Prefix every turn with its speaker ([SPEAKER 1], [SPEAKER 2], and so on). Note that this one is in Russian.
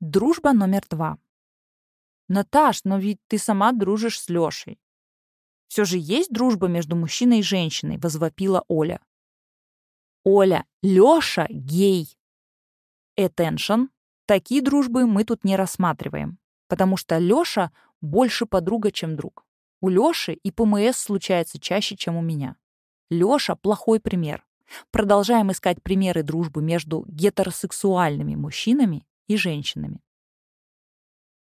[SPEAKER 1] Дружба номер два. Наташ, но ведь ты сама дружишь с Лешей. Все же есть дружба между мужчиной и женщиной, возвопила Оля. Оля, Леша гей. Attention. Такие дружбы мы тут не рассматриваем, потому что Леша больше подруга, чем друг. У Леши и ПМС случается чаще, чем у меня. Леша – плохой пример. Продолжаем искать примеры дружбы между гетеросексуальными мужчинами и женщинами.